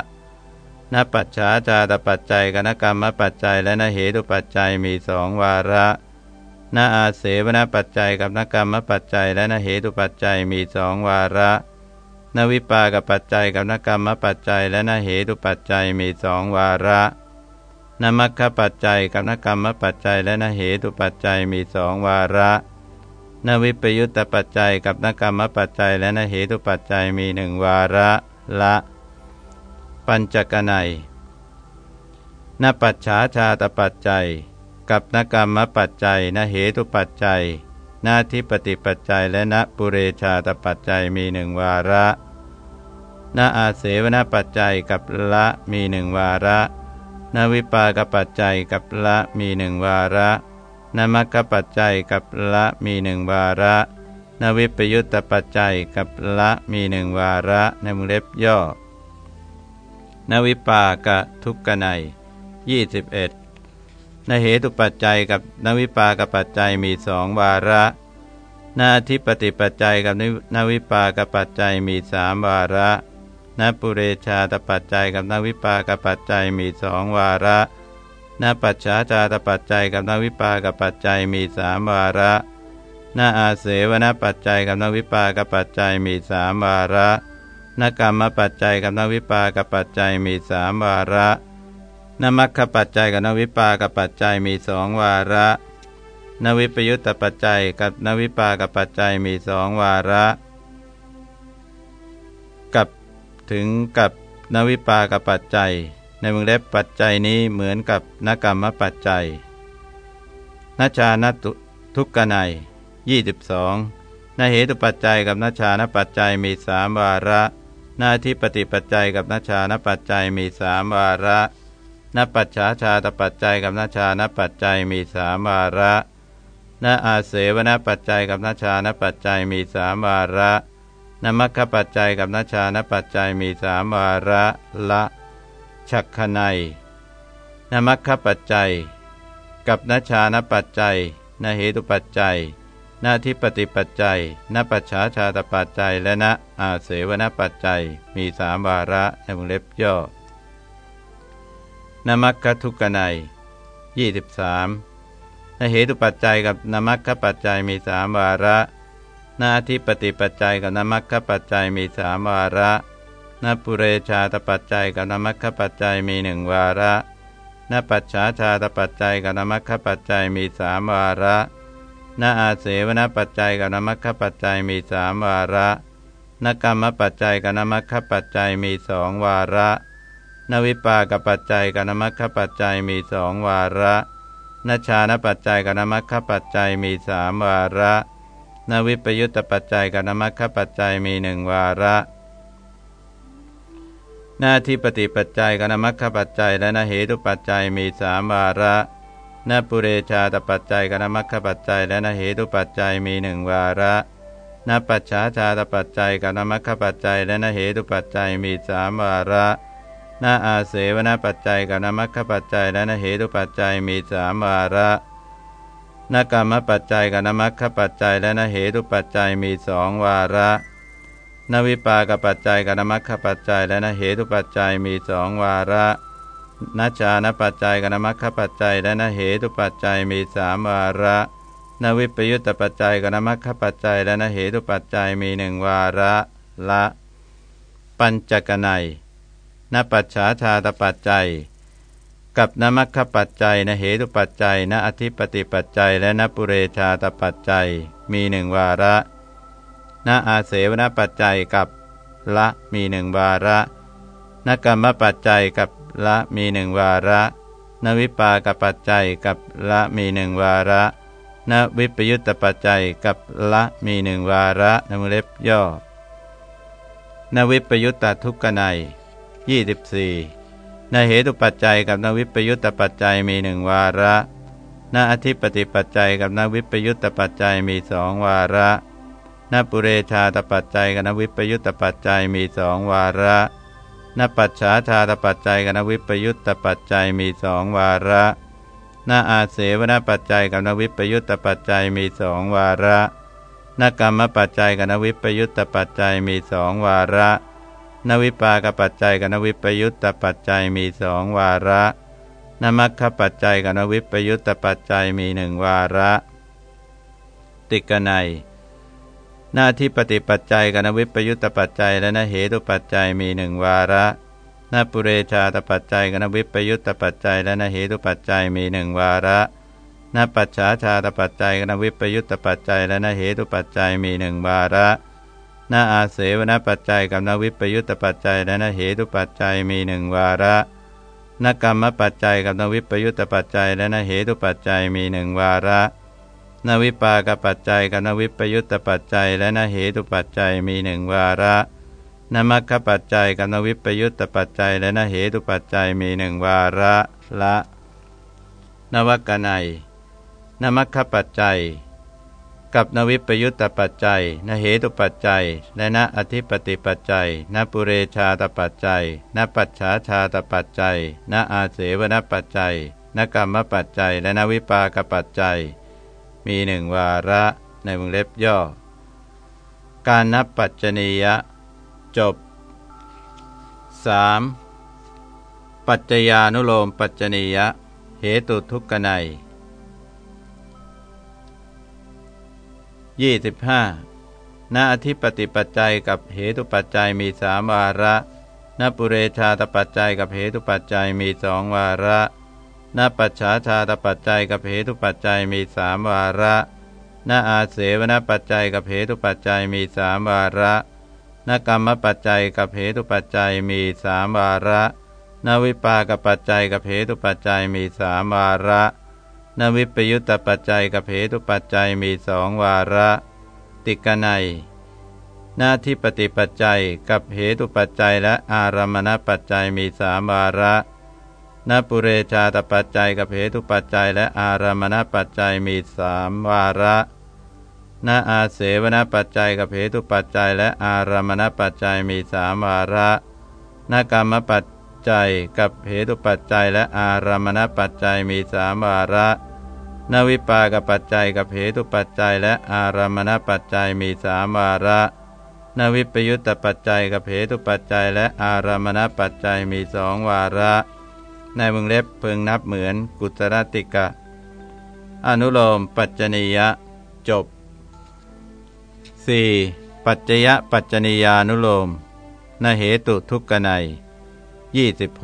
นปัจฉาจาตปัจจัยกนกรรมปัจจัย และนเหตุปัจจัยมีสองวาระนาอาเสวนปัจจัยกับนกรรมปัจจัย และนเหตุปัจจัยมีสองวาระ นวิปากปัจจัยกับนกรรมปัจจัย และนเหตุปัจจัยมีสองวาระนมัคคปัจจัยกับนกรรมปัจจัย และนเหตุปัจจัยมีสองวาระ นวิปยุตตปัจจัยกับนกรรมปัจจัย และนเหตุปัจจัยมีหนึ่งวาระละ ปัญจกนัยนปัจฉาชาตปัจจัย กับนกรรมปัจจัยนเหตุปัจจัยนาทิปติปัจจัยและนปุเรชาตปัจจัยมีหนึ่งวาระนาอาเสวนปัจจัยกับละมีหนึ่งวาระนวิปากปัจจัยกับละมีหนึ่งวาระนมัคคปัจจัยกับละมีหนึ่งวาระนวิปยุตตปัจจัยกับละมีหนึ่งวาระในมุเล็บย่อ นวิปากะทุกกนัยยี่สิบเอ็ดนเหตุปัจจัยกับนวิปากปัจจัยมีสองวาระ นาทิปติปัจจัยกับนวิปากปัจจัยมีสามวาระนปุเรชาตปัจจัยกับนวิปากปัจจัยมีสองวาระนปัจฉาชาตปัจจัยกับนวิปากปัจจัยมีสามวาระนาอาเสวนปัจจัยกับนวิปากปัจจัยมีสามวาระ นกรรมปัจจัยกับนวิปากปัจจัยมีสามวาระนมัคคปัจจัยกับนวิปากปัจจัยมีสองวาระ นวิปยุตตปัจจัยกับนวิปากปัจจัยมีสองวาระ กับถึงกับนวิปากปัจจัย ในวงเล็บปัจจัยนี้เหมือนกับนกรรมปัจจัยนาชานทุกกนัย22นเหตุปัจจัยกับนาชานปัจจัยมีสามวาระ หน้าที่ปฏิปัจจัยกับนาชานปัจจัยมีสามวาระนปัจฉาชาตปัจจัยกับนาชานปัจจัยมีสามวาระนอาเสวนปัจจัยกับนาชานปัจจัยมีสามวาระนมัคคปัจจัยกับนาชานปัจจัยมีสามวาระละชักขไนนมัคคปัจจัย กับนาชานปัจจัยนเหตุปัจจัย หน้าที่ปฏิปัจจัยนปัจฉาชาตปัจจัย และนอาเสวนปัจจัย มีสามวาระในวงเล็บย่อนมัคคทุกนัยยี่สิบสามนเหตุปัจจัยกับนมัคคปัจจัยมีสามวาระนาทิปฏิปัจจัยกับนมัคคปัจจัยมีสามวาระนปุเรชาตปัจจัยกับนมัคคปัจจัยมีหนึ่งวาระนปัจฉาชาตปัจจัยกับนมัคคปัจจัยมีสามวาระ นอาเสวนปัจจัยกับนมัคคปัจจัยมีสามวาระ นกรรมปัจจัยกับนมัคคปัจจัยมีสองวาระ นวิปากปัจจัยกับนมัคคปัจจัยมีสองวาระนชานปัจจัยกับนมัคคปัจจัยมีสามวาระ นวิปยุตตปัจจัยกับนมัคคปัจจัยมีหนึ่งวาระ หน้าที่ปฏิปัจจัยกับนมัคคปัจจัยและนเหตุปัจจัยมีสามวาระ นปุเรชาตปัจจัยกับนมัคคปัจจัยและนเหตุปัจจัยมีหนึ่งวาระนปัจฉาชาตปัจจัยกับนมัคคปัจจัยและนเหตุปัจจัยมีสามวาระนาอาเสวนปัจจัยกับนมัคคปัจจัยและนเหตุปัจจัยมีสามวาระนกรรมปัจจัยกับนมัคคปัจจัยและนเหตุปัจจัยมีสองวาระนวิปากปัจจัยกับนมัคคปัจจัยและนเหตุปัจจัยมีสองวาระ นัจานปัจจัยกับนมัคคปัจจัย และนเหตุปัจจัยมีสามวาระนวิปยุตตปัจจัยกับนมัคคปัจจัย และนเหตุปัจจัยมีหนึ่งวาระละ ปัญจกนัยนปัจฉาชาตปัจจัย กับนมัคคปัจจัยนเหตุปัจจัยนอธิปติปัจจัย และนปุเรชาตปัจจัย มีหนึ่งวาระนอาเสวนปัจจัยกับละมีหนึ่งวาระนกรรมปัจจัยกับ ละมีหนึ่งวาระ นวิปากปัจจัยกับละมีหนึ่งวาระ นวิปยุตตปัจจัยกับละมีหนึ่งวาระนมเล็บย่อ นวิปยุตตทุกขในยี่สิบสี่นเหตุปัจจัยกับนวิปยุตตปัจจัยมีหนึ่งวาระนอธิปติปัจจัยกับนวิปยุตตปัจจัยมีสองวาระนปุเรชาตปัจจัยกับนวิปยุตตปัจจัยมีสองวาระ นปัจฉาชาตปัจจัยกับนวิปยุตตปัจจัยมีสองวาระนอาเสวนปัจจัยกับนวิปยุตตปัจจัยมีสองวาระนกรรมปัจจัยกับนวิปยุตตปัจจัยมีสองวาระ นวิปากปัจจัยกับนวิปยุตตปัจจัยมีสองวาระนมัคคปัจจัยกับนวิปยุตตปัจจัยมีหนึ่งวาระ ติกนัย หน้าที่ปฏิปัจจัยกับนวิปยุตตปัจจัย และนเหตุปัจจัยมีหนึ่งวาระนปุเรชาตปัจจัยกับนวิปยุตตปัจจัย และนเหตุปัจจัยมีหนึ่งวาระนปัจฉาชาตปัจจัยกับนวิปยุตตปัจจัย และนเหตุปัจจัยมีหนึ่งวาระนอาเสวนปัจจัยกับนวิปยุตตปัจจัย และนเหตุปัจจัยมีหนึ่งวาระนกรรมปัจจัยกับนวิปยุตตปัจจัย และนเหตุปัจจัยมีหนึ่งวาระ นวิปากปัจจัยกับนวิปยุตตปัจจัย และนเหตุปัจจัยมีหนึ่งวาระนมัคคปัจจัยกับนวิปยุตตปัจจัย และนเหตุปัจจัยมีหนึ่งวาระละ นวักนัยนมัคคปัจจัย กับนวิปยุตตปัจจัยนเหตุปัจจัย และนอธิปติปัจจัยนปุเรชาตปัจจัยนปัจฉาชาตปัจจัยนอาเสวนปัจจัยนกรรมปัจจัย และนวิปากปัจจัย มีหนึ่งวาระในวงเล็บย่อ การนับปัจจนียะ จบ 3. ปัจจญานุโลมปัจจนียะ เหตุทุกขไนยี่สิบห้าณอธิปติปัจจัยกับเหตุปัจจัยมีสามวาระณปุเรชาตปัจจัยกับเหตุปัจจัยมีสองวาระ นปัจฉาชาตปัจจัยกับเหตุปัจจัยมีสามวาระนอาเสวนปัจจัยกับเหตุปัจจัยมีสามวาระนกรรมปัจจัยกับเหตุปัจจัยมีสามวาระนวิปากปัจจัยกับเหตุปัจจัยมีสามวาระนวิปยุตตปัจจัยกับเหตุปัจจัยมีสองวาระ ติกนัยหน้าที่ปฏิปัจจัยกับเหตุปัจจัยและอารมณปัจจัยมีสามวาระ นปุเรชาตปัจจัยกับเหตุปัจจัย และอารามณปัจจัยมีสามวาระนาอาเสวนปัจจัยกับเหตุปัจจัย และอารามณปัจจัยมีสามวาระนากรรมปัจจัยกับเหตุปัจจัย และอารามณปัจจัยมีสามวาระนวิปากปัจจัยกับเหตุปัจจัย และอารามณปัจจัยมีสามวาระนวิปยุตตปัจจัยกับเหตุปัจจัย และอารามณปัจจัยมีสองวาระ ในวงเล็บเพึงนับเหมือนกุตรติกะ อนุโลมปัจจนียะ จบ 4. ปัจจยะปัจจนียานุโลมนเหตุทุกขไน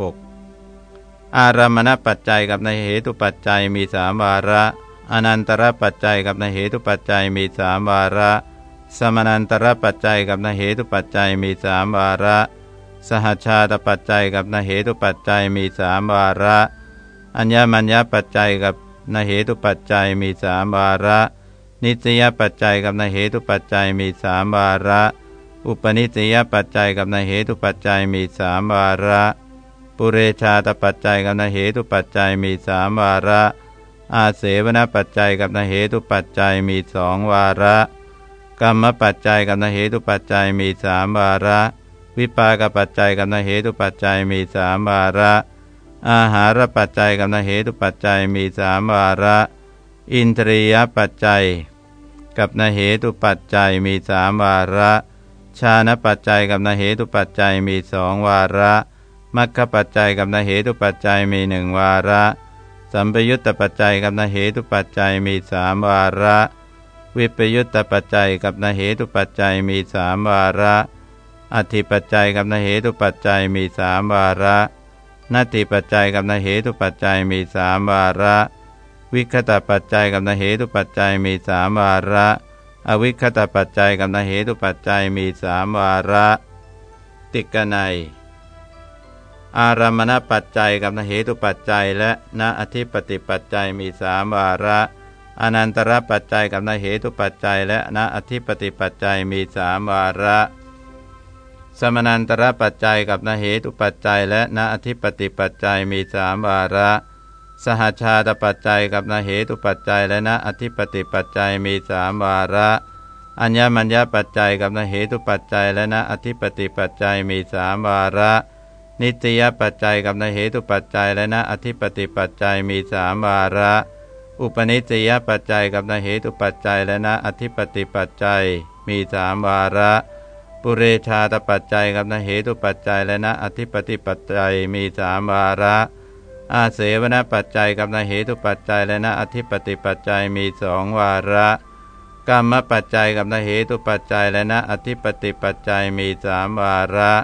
26อารามณปัจจัยกับนเหตุปัจจัยมีสามวาระ อนันตรปัจจัยกับนเหตุปัจจัยมีสามวาระ สมนันตรปัจจัยกับนเหตุปัจจัยมีสามวาระ สหชาตปัจจัยกับนเหตุปัจจัยมีสามวาระ อัญญมัญญปัจจัยกับนเหตุปัจจัยมีสามวาระ นิสยปัจจัยกับนเหตุปัจจัยมีสามวาระ อุปนิสยปัจจัยกับนเหตุปัจจัยมีสามวาระ ปุเรชาตปัจจัยกับนเหตุปัจจัยมีสามวาระ อาเสวนปัจจัยกับนเหตุปัจจัยมีสองวาระ กรรมปัจจัยกับนเหตุปัจจัยมีสามวาระ วิปากปัจจัยกับนเหตุปัจจัยมีสามวาระ อาหารปัจจัยกับนเหตุปัจจัยมีสามวาระ อินทรียปัจจัย กับนเหตุปัจจัยมีสามวาระ ชาณปัจจัยกับนเหตุปัจจัยมีสองวาระมัคคปัจจัยกับนเหตุปัจจัยมีหนึ่งวาระ สัมปยุตตปัจจัยกับนเหตุปัจจัยมีสามวาระ วิปยุตตปัจจัยกับนเหตุปัจจัยมีสามวาระ อธิปัจจัยกับนเหตุปัจจัยมีสามวาระนาติปัจจัยกับนเหตุปัจจัยมีสามวาระ วิคตปัจจัยกับนเหตุปัจจัยมีสามวาระ อวิคตปัจจัยกับนเหตุปัจจัยมีสามวาระ ติกนัยอารามณปัจจัยกับนเหตุปัจจัย และณอธิปติปัจจัยมีสามวาระอนันตรปัจจัยกับนเหตุปัจจัย และณอธิปติปัจจัยมีสามวาระ สมนันตรปัจจัยกับนเหตุปัจจัย และณอธิปติปัจจัยมีสามวาระ สหชาตปัจจัยกับนเหตุปัจจัย และณอธิปติปัจจัยมีสามวาระอัญญมัญญปัจจัยกับนเหตุปัจจัย และณอธิปติปัจจัยมีสามวาระ นิตยปัจจัยกับนเหตุปัจจัย และนอธิปติปัจจัยมีสามวาระ อุปนิสยปัจจัยกับนเหตุปัจจัย และนอธิปติปัจจัย มีสามวาระ ปุเรชาตปัจจัยกับนเหตุปัจจัยและนอธิปติปัจจัยมีสามวาระ อาเสวนปัจจัยกับนเหตุปัจจัยและนอธิปติปัจจัยมีสองวาระกรรมปัจจัยกับนเหตุปัจจัยและนอธิปติปัจจัยมีสามวาระ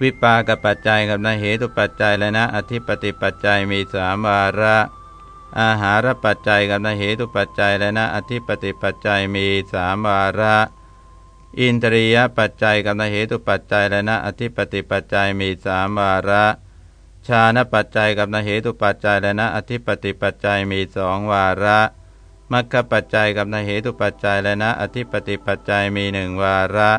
วิปากปัจจัยกับนเหตุปัจจัยและนะอธิปติปัจจัยมีสามวาระ อาหารปัจจัยกับนาเหตุปัจจัยและนะอธิปติปัจจัยมีสามวาระ อินทรียปัจจัยกับนาเหตุปัจจัยและนะอธิปติปัจจัยมีสามวาระชาณปัจจัยกับนาเหตุปัจจัยและนะอธิปติปัจจัยมีสองวาระมัคคปัจจัยกับนาเหตุปัจจัยและนะอธิปติปัจจัยมีหนึ่งวาระ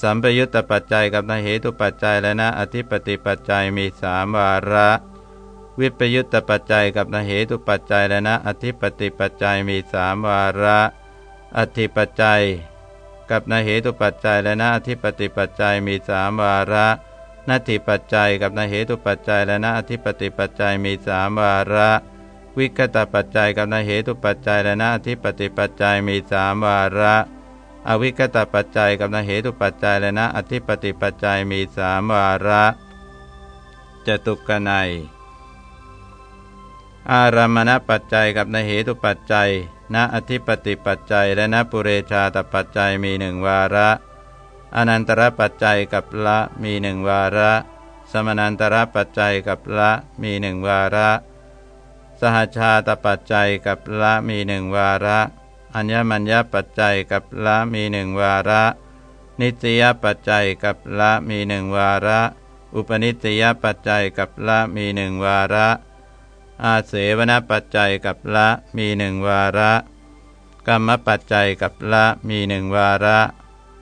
สัมปยุตตปัจจัยกับนาเหตุปัจจัยและนะอธิปติปัจจัยมีสามวาระ วิปยุตตปัจจัยกับนเหตุปัจจัยและนะอธิปติปัจจัยมีสามวาระ อธิปัจจัย กับนเหตุปัจจัยและนะอธิปติปัจจัยมีสามวาระนัตถิปัจจัยกับนเหตุปัจจัยและนะอธิปติปัจจัยมีสามวาระ วิกตปัจจัยกับนเหตุปัจจัยและนะอธิปติปัจจัยมีสามวาระ อวิกตปัจจัยกับนเหตุปัจจัยและนะอธิปติปัจจัยมีสามวาระจตุกนัย อารามณปัจจัยกับนเหตุปัจจัย ณอธิปติปัจจัย และณปุเรชาตปัจจัยมีหนึ่งวาระ อนันตรปัจจัยกับละมีหนึ่งวาระ สมนันตรปัจจัยกับละมีหนึ่งวาระ สหชาตปัจจัยกับละมีหนึ่งวาระ อัญญมัญญปัจจัยกับละมีหนึ่งวาระ นิตยปัจจัยกับละมีหนึ่งวาระ อุปนิตยปัจจัยกับละมีหนึ่งวาระ อาเสวนปัจจัยกับละมีหนึ่งวาระ กรรมปัจจัยกับละมีหนึ่งวาระ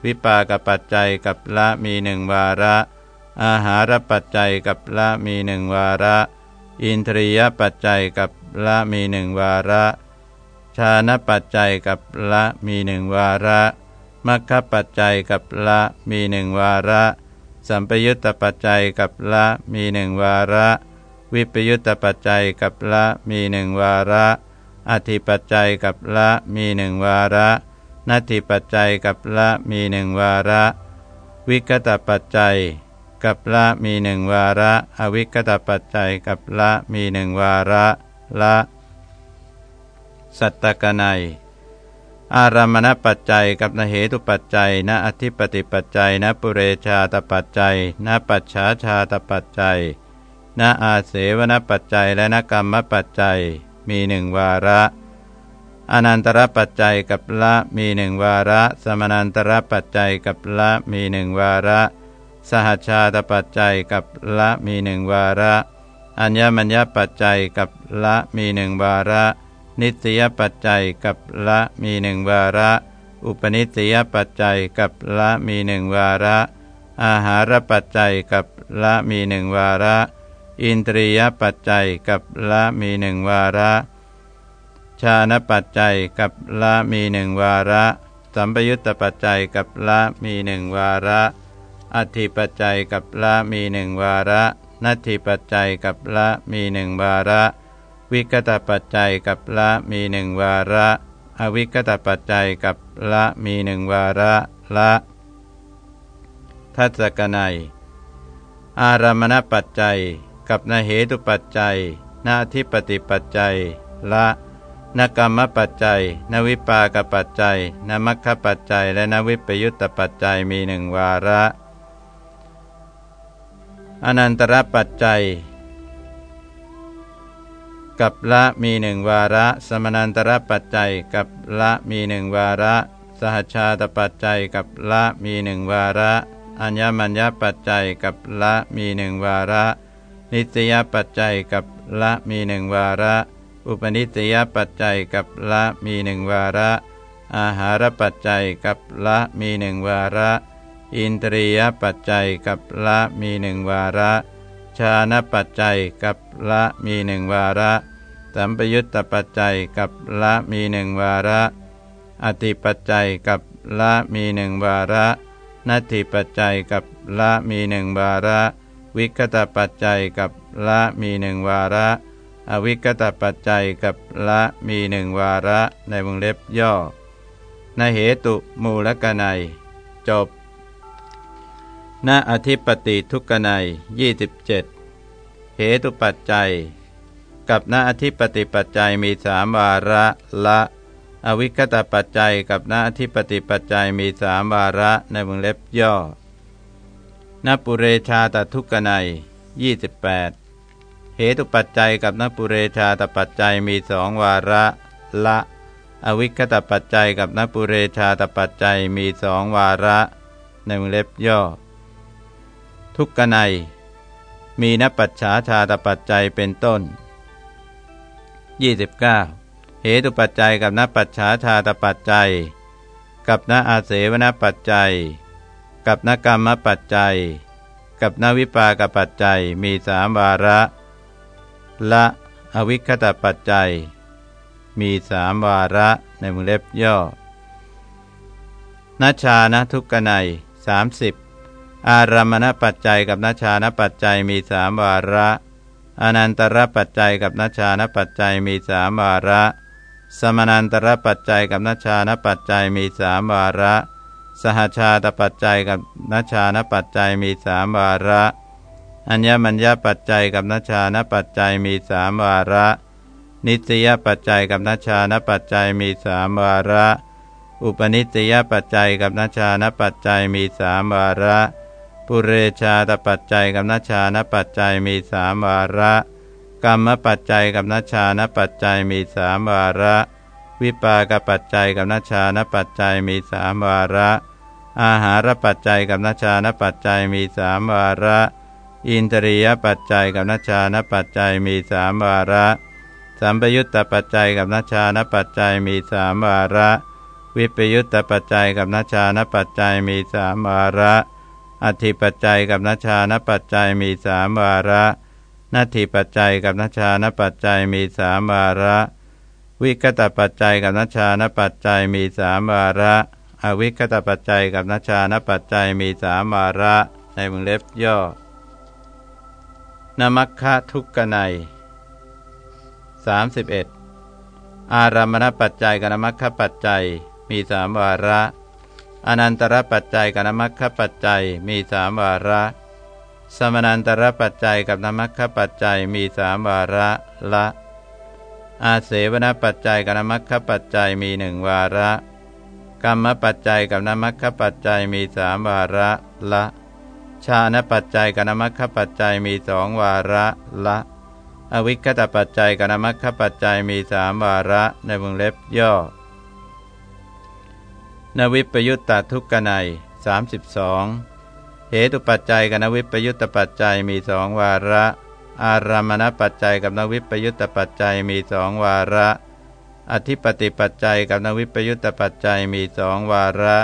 วิปากปัจจัยกับละมีหนึ่งวาระ อาหารปัจจัยกับละมีหนึ่งวาระ อินทรียปัจจัยกับละมีหนึ่งวาระชาณปัจจัยกับละมีหนึ่งวาระมัคคปัจจัยกับละมีหนึ่งวาระ สัมปยุตตปัจจัยกับละมีหนึ่งวาระ วิปยุตตปัจจัยกับละมีหนึ่งวาระ อธิปัจจัยกับละมีหนึ่งวาระนัตถิปัจจัยกับละมีหนึ่งวาระ วิกตปัจจัยกับละมีหนึ่งวาระ อวิกตปัจจัยกับละมีหนึ่งวาระละ สัตตกนัยอารามณปัจจัยกับนเหตุปัจจัยณอธิปติปัจจัยณปุเรชาตปัจจัยณปัจฉาชาตปัจจัย ณอาเสวนปัจจัยและนกรรมปัจจัยมีหนึ่งวาระ อนันตรปัจจัยกับละมีหนึ่งวาระ สมนันตรปัจจัยกับละมีหนึ่งวาระ สหชาตปัจจัยกับละมีหนึ่งวาระ อัญญมัญญปัจจัยกับละมีหนึ่งวาระ นิสยปัจจัยกับละมีหนึ่งวาระ อุปนิสยปัจจัยกับละมีหนึ่งวาระ อาหารปัจจัยกับละมีหนึ่งวาระ อินทรียปัจจัยกับละมีหนึ่งวาระชชาณปัจจัยกับละมีหนึ่งวาระ สัมปยุตตปัจจัยกับละมีหนึ่งวาระ อธิปัจจัยกับละมีหนึ่งวาระนัตถิปัจจัยกับละมีหนึ่งวาระ วิกตปัจจัยกับละมีหนึ่งวาระ อวิกตปัจจัยกับละมีหนึ่งวาระละทัศกนัย อารามณปัจจัย กับนเหตุปัจจัย นาทิปติปัจจัย ละนกรรมปัจจัย นวิปากปัจจัย นมัคคปัจจัย และนวิปยุตตปัจจัยมีหนึ่งวาระ อนันตรปัจจัย กับละมีหนึ่งวาระ สมนันตรปัจจัย กับละมีหนึ่งวาระ สหชาตปัจจัย กับละมีหนึ่งวาระ อัญญมัญญปัจจัย กับละมีหนึ่งวาระ นิสยปัจจัยกับละมีหนึ่งวาระ อุปนิสยปัจจัยกับละมีหนึ่งวาระ อาหารปัจจัยกับละมีหนึ่งวาระ อินทรียปัจจัยกับละมีหนึ่งวาระชาณปัจจัยกับละมีหนึ่งวาระ สัมปยุตตปัจจัยกับละมีหนึ่งวาระ อธิปัจจัยกับละมีหนึ่งวาระ นัตถิปัจจัยกับละมีหนึ่งวาระ วิกตปัจจัยกับละมีหนึ่งวาระ อวิกตปัจจัยกับละมีหนึ่งวาระในวงเล็บย่อในเหตุมูลกนัย จบณอธิปติทุกนัย27 เหตุปัจจัย กับณอธิปติปัจจัยมีสามวาระละ อวิคตปัจจัยกับณอธิปติปัจจัยมีสามวาระในวงเล็บย่อ นปุเรชาตทุกนัย28 เหตุปัจจัยกับนปุเรชาตปัจจัยมีสองวาระละ อวิคตปัจจัยกับนปุเรชาตปัจจัยมีสองวาระในวงเล็บย่อ ทุกขในมีนปัจฉาชาตปัจจัยเป็นต้น 29. เหตุปัจจัยกับนปัจฉาชาตปัจจัย กับนอาเสวนปัจจัย กับนกรรมปัจจัย กับนวิปากปัจจัยมีสามวาระ ละอวิคตปัจจัย มีสามวาระในมุเล็บย่อนัชานะทุกขในสามสิบอารามณปัจจัยกับนัชานปัจจัยมีสามวาระอนันตรปัจจัยกับนัชานปัจจัยมีสามวาระ สมนันตรปัจจัยกับนัชานปัจจัยมีสามวาระ สหชาตปัจจัยกับนัชานปัจจัยมีสามวาระ อัญญมัญญปัจจัยกับนัชานปัจจัยมีสามวาระ นิสยปัจจัยกับนัชานปัจจัยมีสามวาระ อุปนิสยปัจจัยกับนัชานปัจจัยมีสามวาระ ปุเรชาตปัจจัยกับนัชานปัจจัยมีสามวาระ กรรมปัจจัยกับนัชานปัจจัยมีสามวาระ วิปากปัจจัยกับนัชานปัจจัยมีสามวาระ อาหารปัจจัยกับนัชานปัจจัยมีสามวาระ อินทรียปัจจัยกับนัชานปัจจัยมีสามวาระ สัมปยุตตปัจจัยกับนัชานปัจจัยมีสามวาระ วิปยุตตปัจจัยกับนัชานปัจจัยมีสามวาระอธิปัจจัยกับนัชานปัจจัยมีสามวาระนัตถิปัจจัยกับนัชานปัจจัยมีสามวาระ วิกตปัจจัยกับนัชานปัจจัยมีสามวาระ อวิกตปัจจัยกับนัชานปัจจัยมีสามวาระ ในมึงเล็บย่อนมัคคะทุกกนัย31 อารามณปัจจัยกับนมัคคะปัจจัยมีสามวาระ อนันตรปัจจัยกับนมัคคปัจจัยมีสามวาระ สมนันตรปัจจัยกับนมัคคปัจจัยมีสามวาระละ อาเสวนปัจจัยกับนมัคคปัจจัยมีหนึ่งวาระ กรรมปัจจัยกับนมัคคปัจจัยมีสามวาระละ ชาณปัจจัยกับนมัคคปัจจัยมีสองวาระละ อวิคตปัจจัยกับนมัคคปัจจัยมีสามวาระในวงเล็บย่อ นวิปยุตตทุกขไน32เหตุปัจจัยกับนวิปยุตตปัจจัยมีสองวาระ อารามณปัจจัยกับนวิปยุตตปัจจัยมีสองวาระ อธิปติปัจจัยกับนวิปยุตตปัจจัยมีสองวาระ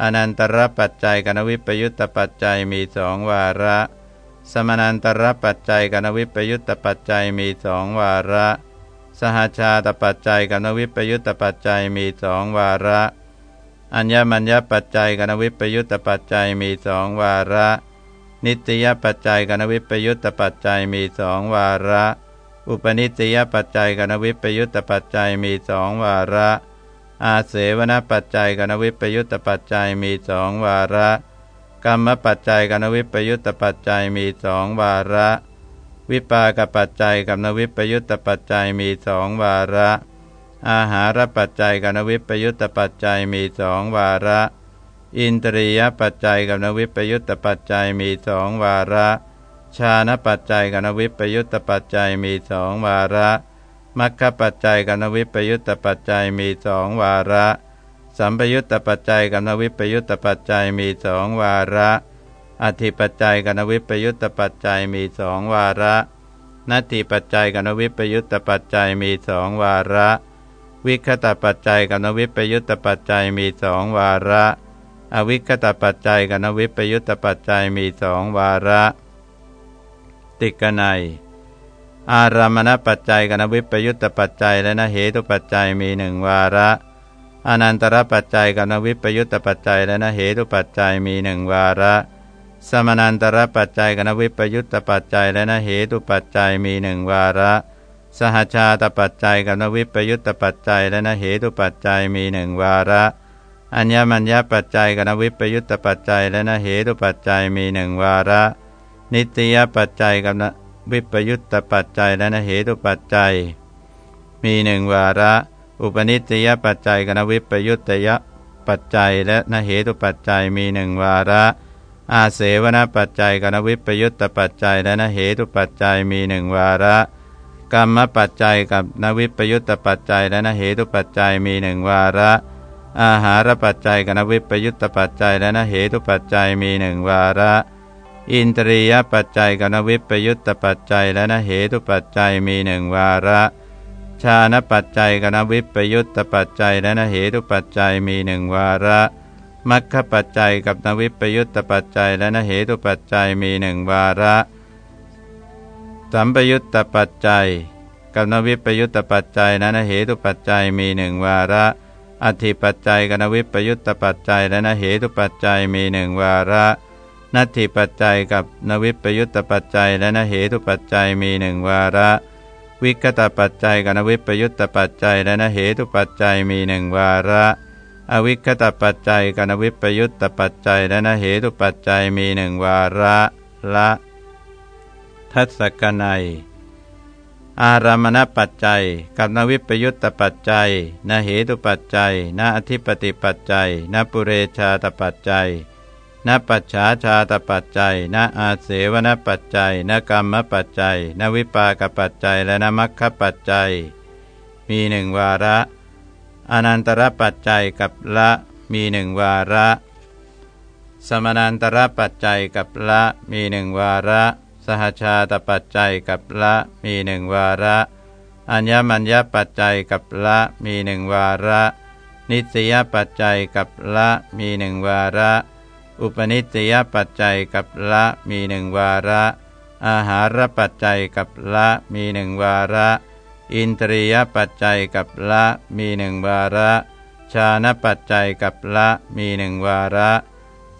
อนันตรปัจจัยกับนวิปยุตตปัจจัยมีสองวาระ สมานันตรปัจจัยกับนวิปยุตตปัจจัยมีสองวาระ สหชาตปัจจัยกับนวิปยุตตปัจจัยมีสองวาระ อัญญมัญญปัจจัยกับนวิปยุตตปัจจัยมีสองวาระ นิตยปัจจัยกนวิปยุตตปัจจัยมีสองวาระ อุปนิตยปัจจัยกนวิปยุตตปัจจัยมีสองวาระ อาเสวนปัจจัยกนวิปยุตตปัจจัยมีสองวาระกรรมปัจจัยกนวิปยุตตปัจจัยมีสองวาระ วิปากปัจจัยกับนวิปยุตตปัจจัยมีสองวาระ อาหารปัจจัยกนวิปยุตตปัจจัยมีสองวาระ อินตรียปัจจัยกับนวิปยุตตปัจจัยมีสองวาระ ชาณปัจจัยกับนวิปยุตตปัจจัยมีสองวาระมัคคปัจจัยกับนวิปยุตตปัจจัยมีสองวาระ สัมปยุตตปัจจัยกับนวิปยุตตปัจจัยมีสองวาระ อธิปัจจัยกับนวิปยุตตปัจจัยมีสองวาระนัตถิปัจจัยกับนวิปยุตตปัจจัยมีสองวาระ วิคตปัจจัยกับนวิปยุตตปัจจัยมีสองวาระ อวิคตปัจจัยกับนวิปยุตตปัจจัยมีสองวาระ ติกนัย อารามณปัจจัยกับนวิปยุตตปัจจัย และนเหตุปัจจัยมีหนึ่งวาระอนันตรปัจจัยกับนวิปยุตตปัจจัย และนเหตุปัจจัยมีหนึ่งวาระ สมนันตรปัจจัยกับนวิปยุตตปัจจัย และนเหตุปัจจัยมีหนึ่งวาระ สหชาตปัจจัยกับนวิปยุตตปัจจัย และนเหตุปัจจัยมีหนึ่งวาระ อัญญมัญญปัจจัยกนวิปยุตตปัจจัย และนเหตุปัจจัยมีหนึ่งวาระ นิตยปัจจัยกับวิปยุตตปัจจัย และนเหตุปัจจัย มีหนึ่งวาระ อุปนิตยปัจจัยกนวิปยุตตยปัจจัย และนเหตุปัจจัยมีหนึ่งวาระ อาเสวนปัจจัยกนวิปยุตตปัจจัย และนเหตุปัจจัยมีหนึ่งวาระกรรมปัจจัยกับนวิปยุตตปัจจัย และนเหตุปัจจัยมีหนึ่งวาระ อาหารปัจจัยกับนวิปยุตตปัจจัยและนเหตุปัจจัยมีหนึ่งวาระ อินทรียปัจจัยกับนวิปยุตตปัจจัยและนเหตุปัจจัยมีหนึ่งวาระ ชาณปัจจัยกับนวิปยุตตปัจจัยและนเหตุปัจจัยมีหนึ่งวาระมัคคปัจจัยกับนวิปยุตตปัจจัยและนเหตุปัจจัยมีหนึ่งวาระ สัมปยุตตปัจจัย กับนวิปยุตตปัจจัยและนเหตุปัจจัยมีหนึ่งวาระ อธิปัจจัยกับนวิปยุตตปัจจัยและนเหตุปัจจัยมีหนึ่งวาระนัตถิปัจจัยกับนวิปยุตตปัจจัยและนเหตุปัจจัยมีหนึ่งวาระ วิกตปัจจัยกับนวิปยุตตปัจจัยและนเหตุปัจจัยมีหนึ่งวาระ อวิคตปัจจัยกนวิปยุตตปัจจัยและนเหตุปัจจัยมีหนึ่งวาระละ ทัศกนัย อารามณปัจจัย กับนวิปยุตตปัจจัยนเหตุปัจจัยนอธิปติปัจจัยนปุเรชาตปัจจัยนปัจฉาชาตปัจจัยนอาเสวนปัจจัยนกรรมปัจจัยนวิปากปัจจัยและนมัคคปัจจัย มีหนึ่งวาระ อนันตรปัจจัยกับละมีหนึ่งวาระ สมนันตรปัจจัยกับละมีหนึ่งวาระ สหชาตปัจจัยกับละมีหนึ่งวาระ อัญญมัญญปัจจัยกับละมีหนึ่งวาระ นิสยปัจจัยกับละมีหนึ่งวาระ อุปนิสยปัจจัยกับละมีหนึ่งวาระ อาหารปัจจัยกับละมีหนึ่งวาระ อินทรียปัจจัยกับละมีหนึ่งวาระ ชาณปัจจัยกับละมีหนึ่งวาระ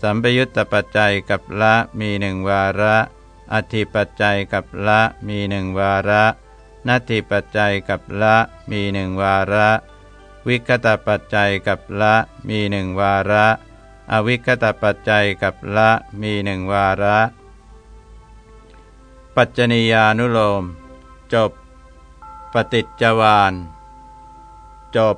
สัมปยุตตปัจจัยกับละมีหนึ่งวาระ อธิปัจจัยกับละมีหนึ่งวาระนัตถิปัจจัยกับละมีหนึ่งวาระ วิคตปัจจัยกับละมีหนึ่งวาระ อวิคตปัจจัยกับละมีหนึ่งวาระ ปัจจนียานุโลม จบ ปฏิจจวานจบ